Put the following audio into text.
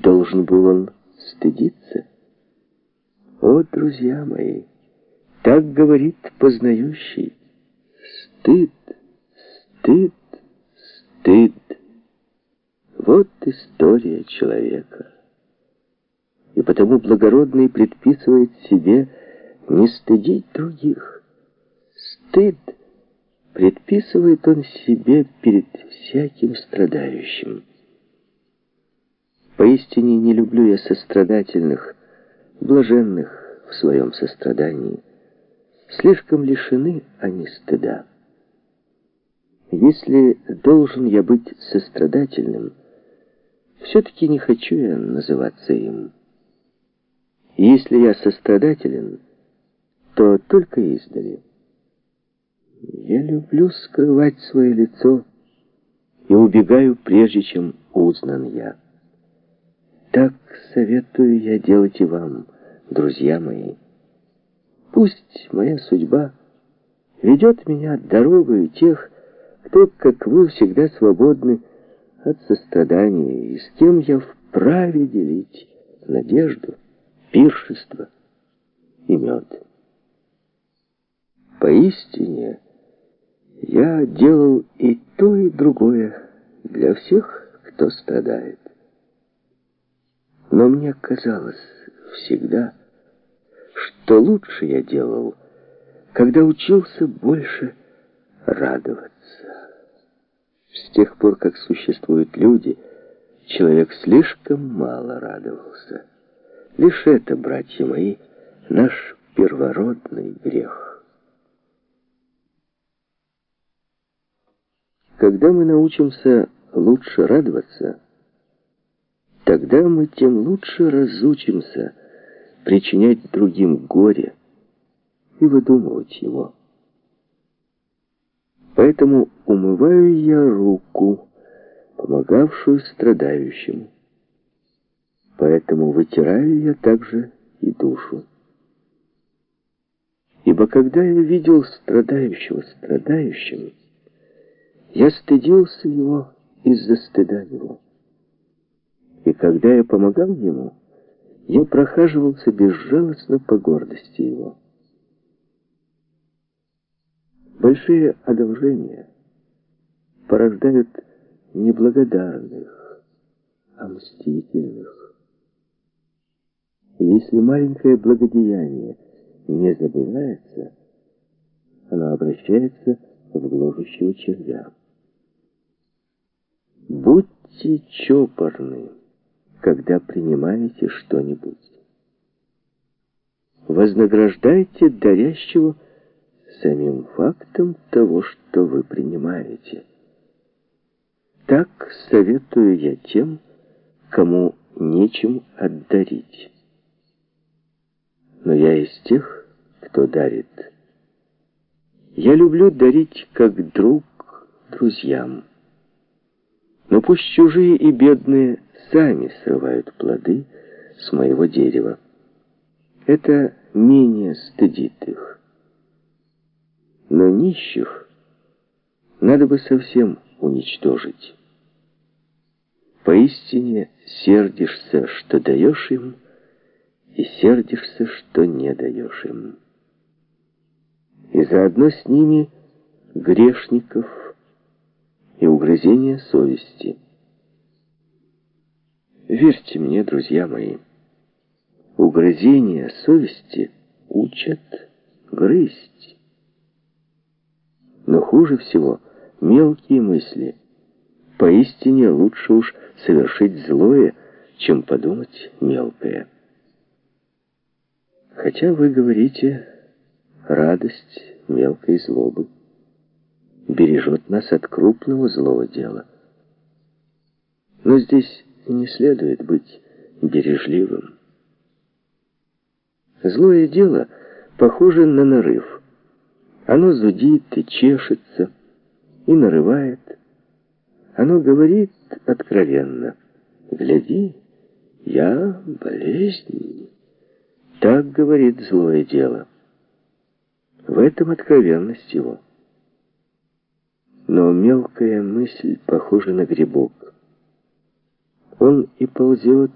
должен был он стыдиться? О, друзья мои, так говорит познающий. Стыд, стыд, стыд. Вот история человека. И потому благородный предписывает себе не стыдить других. Стыд предписывает он себе перед всяким страдающим. Поистине не люблю я сострадательных, блаженных в своем сострадании. Слишком лишены они стыда. Если должен я быть сострадательным, все-таки не хочу я называться им. Если я сострадателен, то только издали. Я люблю скрывать свое лицо и убегаю, прежде чем узнан я. Так советую я делать и вам, друзья мои. Пусть моя судьба ведет меня дорогою тех, кто, как вы, всегда свободны от сострадания, и с кем я вправе делить надежду, пиршество и мед. Поистине, я делал и то, и другое для всех, кто страдает. Но мне казалось всегда, что лучше я делал, когда учился больше радоваться. С тех пор, как существуют люди, человек слишком мало радовался. Лишь это, братья мои, наш первородный грех. Когда мы научимся лучше радоваться, Тогда мы тем лучше разучимся причинять другим горе и выдумывать его. Поэтому умываю я руку, помогавшую страдающим. Поэтому вытираю я также и душу. Ибо когда я видел страдающего страдающим, я стыдился его из-за стыда его. И когда я помогал ему, я прохаживался безжалостно по гордости его. Большие одолжения порождают неблагодарных, а мстительных. Если маленькое благодеяние не забывается, оно обращается в гложущего червя. Будьте чопорны когда принимаете что-нибудь. Вознаграждайте дарящего самим фактом того, что вы принимаете. Так советую я тем, кому нечем отдарить. Но я из тех, кто дарит. Я люблю дарить как друг друзьям. Но пусть чужие и бедные сами срывают плоды с моего дерева. Это менее стыдит их. Но нищих надо бы совсем уничтожить. Поистине сердишься, что даешь им, и сердишься, что не даешь им. И заодно с ними грешников и угрызение совести – Верьте мне, друзья мои, угрызения совести учат грызть. Но хуже всего мелкие мысли. Поистине лучше уж совершить злое, чем подумать мелкое. Хотя вы говорите, радость мелкой злобы бережет нас от крупного злого дела. Но здесь не следует быть бережливым. Злое дело похоже на нарыв. Оно зудит и чешется, и нарывает. Оно говорит откровенно. «Гляди, я болезнь». Так говорит злое дело. В этом откровенность его. Но мелкая мысль похожа на грибок. Он и ползет